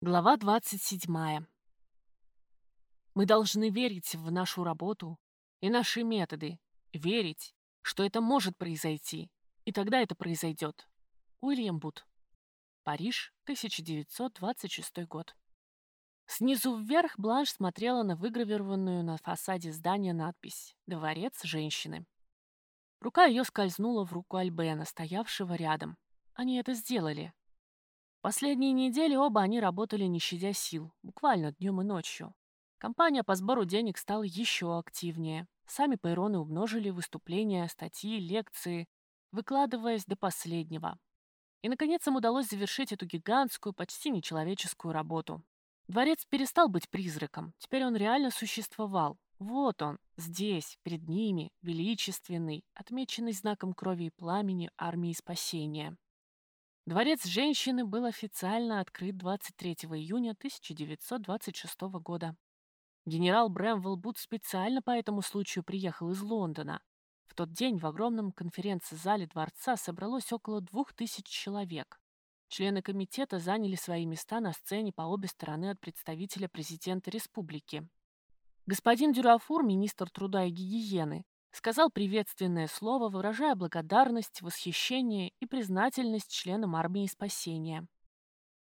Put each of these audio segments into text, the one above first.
Глава 27. Мы должны верить в нашу работу и наши методы, верить, что это может произойти, и тогда это произойдет. Уильям Бут. Париж, 1926 год. Снизу вверх Бланш смотрела на выгравированную на фасаде здания надпись «Дворец женщины». Рука ее скользнула в руку Альбена, стоявшего рядом. Они это сделали. Последние недели оба они работали не щадя сил, буквально днем и ночью. Компания по сбору денег стала еще активнее. Сами Пейроны умножили выступления, статьи, лекции, выкладываясь до последнего. И, наконец, им удалось завершить эту гигантскую, почти нечеловеческую работу. Дворец перестал быть призраком, теперь он реально существовал. Вот он, здесь, перед ними, величественный, отмеченный знаком крови и пламени армии спасения. Дворец женщины был официально открыт 23 июня 1926 года. Генерал Брэмвелл Бут специально по этому случаю приехал из Лондона. В тот день в огромном конференц-зале дворца собралось около двух тысяч человек. Члены комитета заняли свои места на сцене по обе стороны от представителя президента республики. Господин Дюрафур, министр труда и гигиены, Сказал приветственное слово, выражая благодарность, восхищение и признательность членам армии спасения.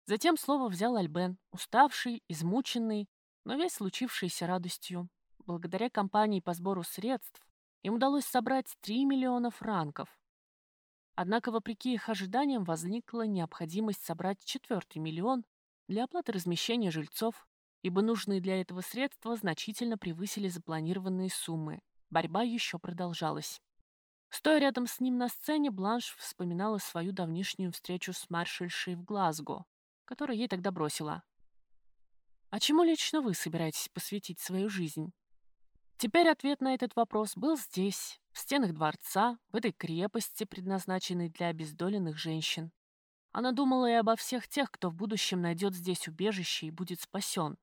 Затем слово взял Альбен, уставший, измученный, но весь случившийся радостью. Благодаря кампании по сбору средств им удалось собрать 3 миллиона франков. Однако, вопреки их ожиданиям, возникла необходимость собрать четвертый миллион для оплаты размещения жильцов, ибо нужные для этого средства значительно превысили запланированные суммы, Борьба еще продолжалась. Стоя рядом с ним на сцене, Бланш вспоминала свою давнишнюю встречу с маршальшей в Глазго, которую ей тогда бросила. «А чему лично вы собираетесь посвятить свою жизнь?» Теперь ответ на этот вопрос был здесь, в стенах дворца, в этой крепости, предназначенной для обездоленных женщин. Она думала и обо всех тех, кто в будущем найдет здесь убежище и будет спасен.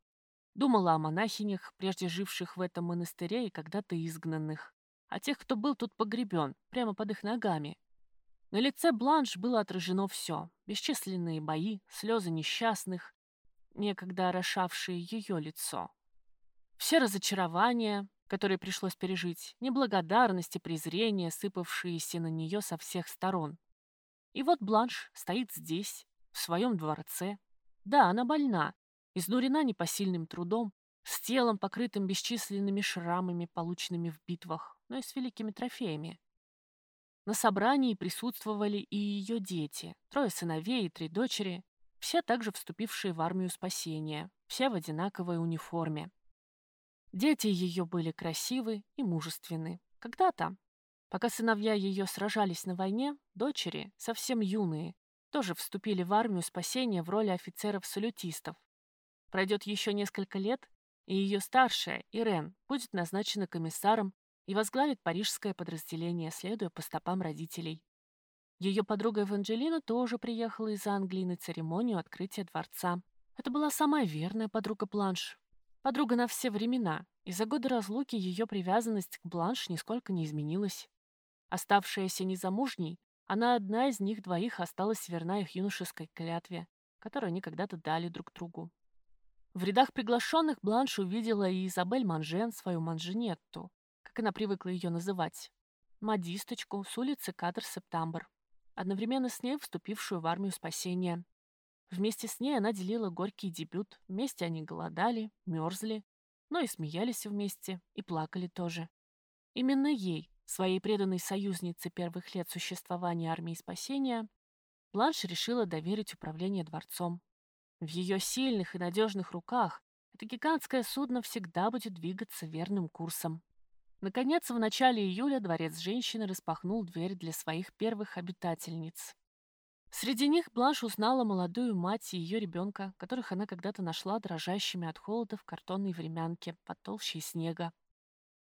Думала о монахинях, прежде живших в этом монастыре и когда-то изгнанных, о тех, кто был тут погребен, прямо под их ногами. На лице Бланш было отражено все. Бесчисленные бои, слезы несчастных, некогда орошавшие ее лицо. Все разочарования, которые пришлось пережить, неблагодарность и презрение, сыпавшиеся на нее со всех сторон. И вот Бланш стоит здесь, в своем дворце. Да, она больна, Изнурена непосильным трудом, с телом, покрытым бесчисленными шрамами, полученными в битвах, но и с великими трофеями. На собрании присутствовали и ее дети, трое сыновей и три дочери, все также вступившие в армию спасения, все в одинаковой униформе. Дети ее были красивы и мужественны. Когда-то, пока сыновья ее сражались на войне, дочери, совсем юные, тоже вступили в армию спасения в роли офицеров-салютистов, Пройдет еще несколько лет, и ее старшая, Ирен, будет назначена комиссаром и возглавит парижское подразделение, следуя по стопам родителей. Ее подруга Эванжелина тоже приехала из Англии на церемонию открытия дворца. Это была самая верная подруга Бланш. Подруга на все времена, и за годы разлуки ее привязанность к Бланш нисколько не изменилась. Оставшаяся незамужней, она одна из них двоих осталась верна их юношеской клятве, которую они когда-то дали друг другу. В рядах приглашенных Бланш увидела и Изабель Манжен, свою Манжинетту, как она привыкла ее называть, модисточку с улицы Кадр-Септамбр, одновременно с ней вступившую в армию спасения. Вместе с ней она делила горький дебют, вместе они голодали, мерзли, но и смеялись вместе, и плакали тоже. Именно ей, своей преданной союзнице первых лет существования армии спасения, Бланш решила доверить управление дворцом. В ее сильных и надежных руках это гигантское судно всегда будет двигаться верным курсом. Наконец, в начале июля дворец женщины распахнул дверь для своих первых обитательниц. Среди них Бланш узнала молодую мать и ее ребенка, которых она когда-то нашла дрожащими от холода в картонной времянке под толщей снега.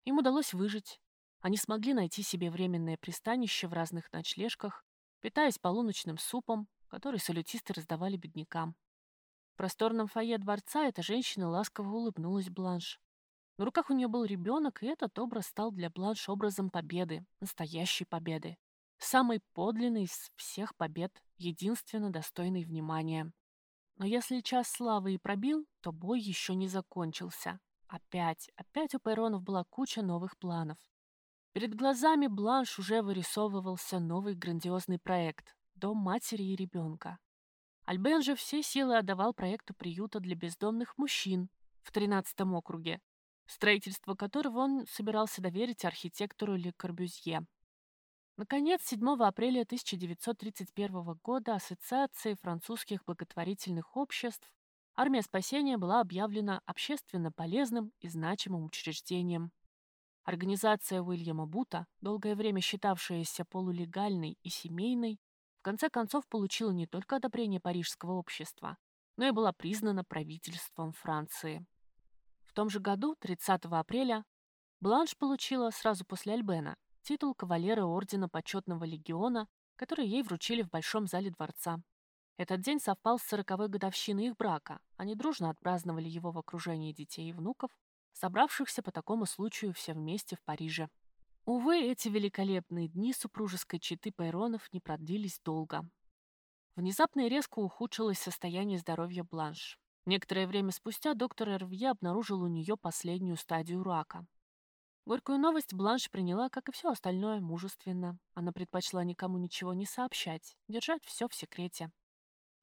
Им удалось выжить. Они смогли найти себе временное пристанище в разных ночлежках, питаясь полуночным супом, который салютисты раздавали беднякам просторном фойе дворца эта женщина ласково улыбнулась Бланш. На руках у нее был ребенок, и этот образ стал для Бланш образом победы, настоящей победы. Самой подлинной из всех побед, единственно достойной внимания. Но если час славы и пробил, то бой еще не закончился. Опять, опять у Пайронов была куча новых планов. Перед глазами Бланш уже вырисовывался новый грандиозный проект – «Дом матери и ребенка». Альбен же все силы отдавал проекту приюта для бездомных мужчин в 13-м округе, строительство которого он собирался доверить архитектору Ле Корбюзье. Наконец, 7 апреля 1931 года Ассоциацией французских благотворительных обществ Армия спасения была объявлена общественно полезным и значимым учреждением. Организация Уильяма Бута, долгое время считавшаяся полулегальной и семейной, в конце концов получила не только одобрение Парижского общества, но и была признана правительством Франции. В том же году, 30 апреля, Бланш получила сразу после Альбена титул кавалера Ордена Почетного Легиона, который ей вручили в Большом зале дворца. Этот день совпал с сороковой годовщиной их брака. Они дружно отпраздновали его в окружении детей и внуков, собравшихся по такому случаю все вместе в Париже. Увы, эти великолепные дни супружеской четы Пайронов не продлились долго. Внезапно и резко ухудшилось состояние здоровья Бланш. Некоторое время спустя доктор Эрвье обнаружил у нее последнюю стадию рака. Горькую новость Бланш приняла, как и все остальное, мужественно. Она предпочла никому ничего не сообщать, держать все в секрете.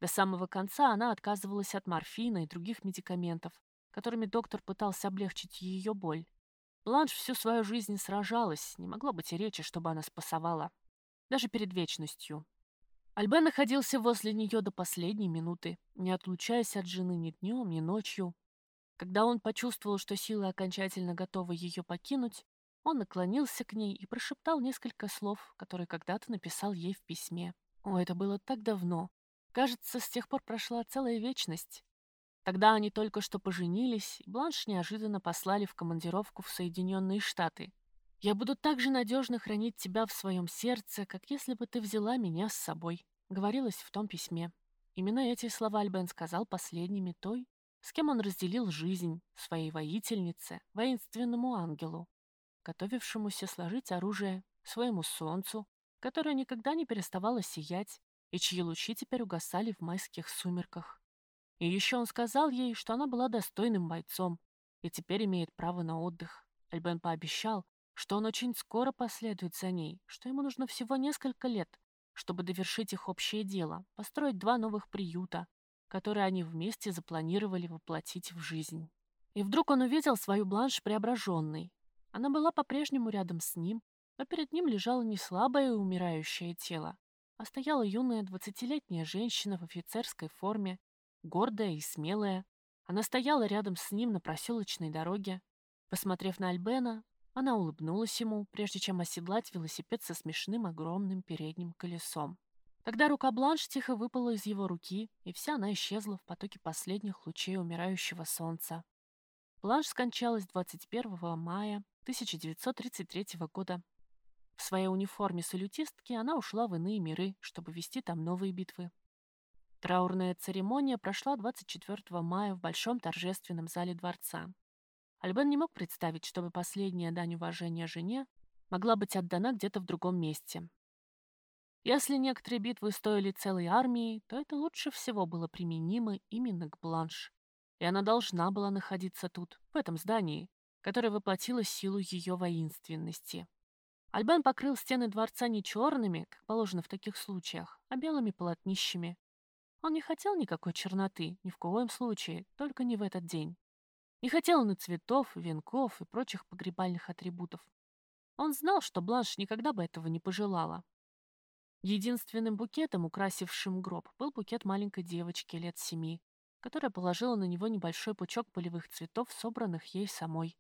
До самого конца она отказывалась от морфина и других медикаментов, которыми доктор пытался облегчить ее боль. Бланш всю свою жизнь сражалась, не могло быть и речи, чтобы она спасовала. Даже перед вечностью. Альбен находился возле нее до последней минуты, не отлучаясь от жены ни днем, ни ночью, когда он почувствовал, что силы окончательно готовы ее покинуть, он наклонился к ней и прошептал несколько слов, которые когда-то написал ей в письме. О, это было так давно. Кажется, с тех пор прошла целая вечность. Тогда они только что поженились, и Бланш неожиданно послали в командировку в Соединенные Штаты. «Я буду так же надежно хранить тебя в своем сердце, как если бы ты взяла меня с собой», — говорилось в том письме. Именно эти слова Альбен сказал последними той, с кем он разделил жизнь, своей воительнице, воинственному ангелу, готовившемуся сложить оружие своему солнцу, которое никогда не переставало сиять, и чьи лучи теперь угасали в майских сумерках. И еще он сказал ей, что она была достойным бойцом и теперь имеет право на отдых. Альбен пообещал, что он очень скоро последует за ней, что ему нужно всего несколько лет, чтобы довершить их общее дело, построить два новых приюта, которые они вместе запланировали воплотить в жизнь. И вдруг он увидел свою бланш преображенной. Она была по-прежнему рядом с ним, но перед ним лежало не слабое и умирающее тело, а стояла юная двадцатилетняя женщина в офицерской форме, гордая и смелая. Она стояла рядом с ним на проселочной дороге. Посмотрев на Альбена, она улыбнулась ему, прежде чем оседлать велосипед со смешным огромным передним колесом. Тогда рука Бланш тихо выпала из его руки, и вся она исчезла в потоке последних лучей умирающего солнца. Бланш скончалась 21 мая 1933 года. В своей униформе салютистки она ушла в иные миры, чтобы вести там новые битвы. Траурная церемония прошла 24 мая в большом торжественном зале дворца. Альбен не мог представить, чтобы последняя дань уважения жене могла быть отдана где-то в другом месте. Если некоторые битвы стоили целой армии, то это лучше всего было применимо именно к Бланш. И она должна была находиться тут, в этом здании, которое воплотило силу ее воинственности. Альбен покрыл стены дворца не черными, как положено в таких случаях, а белыми полотнищами. Он не хотел никакой черноты, ни в коем случае, только не в этот день. Не хотел он и цветов, венков и прочих погребальных атрибутов. Он знал, что Бланш никогда бы этого не пожелала. Единственным букетом, украсившим гроб, был букет маленькой девочки лет семи, которая положила на него небольшой пучок полевых цветов, собранных ей самой.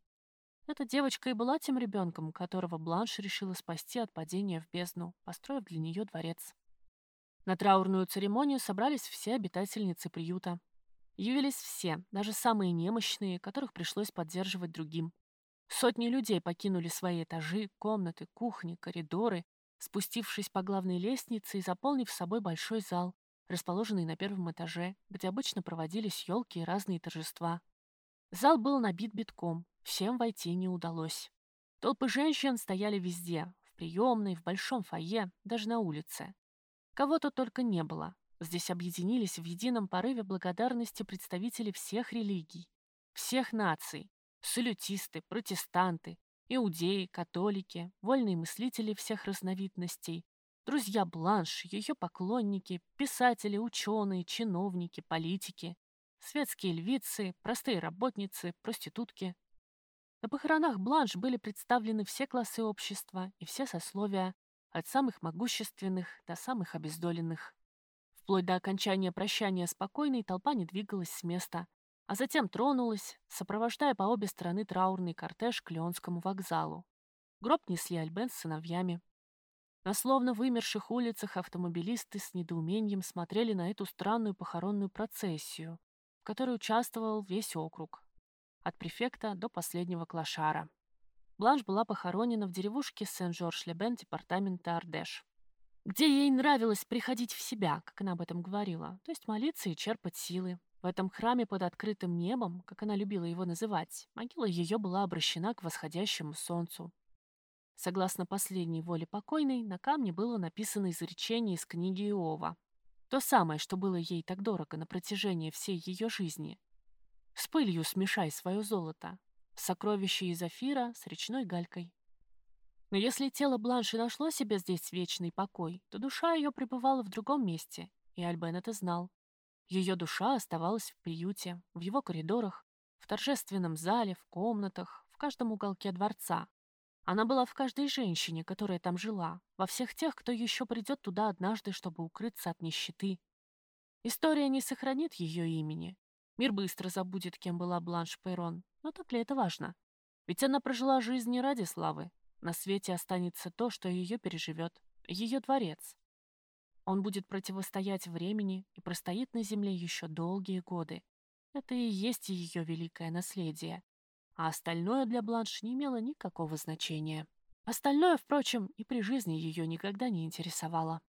Эта девочка и была тем ребенком, которого Бланш решила спасти от падения в бездну, построив для нее дворец. На траурную церемонию собрались все обитательницы приюта. Явились все, даже самые немощные, которых пришлось поддерживать другим. Сотни людей покинули свои этажи, комнаты, кухни, коридоры спустившись по главной лестнице и заполнив собой большой зал, расположенный на первом этаже, где обычно проводились елки и разные торжества. Зал был набит битком, всем войти не удалось. Толпы женщин стояли везде, в приемной, в большом фойе, даже на улице. Кого-то только не было. Здесь объединились в едином порыве благодарности представители всех религий, всех наций, салютисты, протестанты, иудеи, католики, вольные мыслители всех разновидностей, друзья Бланш, ее поклонники, писатели, ученые, чиновники, политики, светские львицы, простые работницы, проститутки. На похоронах Бланш были представлены все классы общества и все сословия, от самых могущественных до самых обездоленных. Вплоть до окончания прощания спокойной толпа не двигалась с места, а затем тронулась, сопровождая по обе стороны траурный кортеж к Леонскому вокзалу. Гроб несли Альбен с сыновьями. На словно вымерших улицах автомобилисты с недоумением смотрели на эту странную похоронную процессию, в которой участвовал весь округ, от префекта до последнего клошара. Бланш была похоронена в деревушке Сен-Жорж-Лебен департамента Ардеш, где ей нравилось приходить в себя, как она об этом говорила, то есть молиться и черпать силы, в этом храме под открытым небом, как она любила его называть, могила ее была обращена к восходящему солнцу. Согласно последней воле покойной, на камне было написано изречение из книги Иова. То самое, что было ей так дорого на протяжении всей ее жизни. «С пылью смешай свое золото, сокровище из Афира с речной галькой». Но если тело Бланши нашло себе здесь вечный покой, то душа ее пребывала в другом месте, и Альбен это знал. Ее душа оставалась в приюте, в его коридорах, в торжественном зале, в комнатах, в каждом уголке дворца. Она была в каждой женщине, которая там жила, во всех тех, кто еще придет туда однажды, чтобы укрыться от нищеты. История не сохранит ее имени. Мир быстро забудет, кем была Бланш Пейрон, но так ли это важно? Ведь она прожила жизнь не ради славы. На свете останется то, что ее переживет, ее дворец. Он будет противостоять времени и простоит на земле еще долгие годы. Это и есть ее великое наследие. А остальное для Бланш не имело никакого значения. Остальное, впрочем, и при жизни ее никогда не интересовало.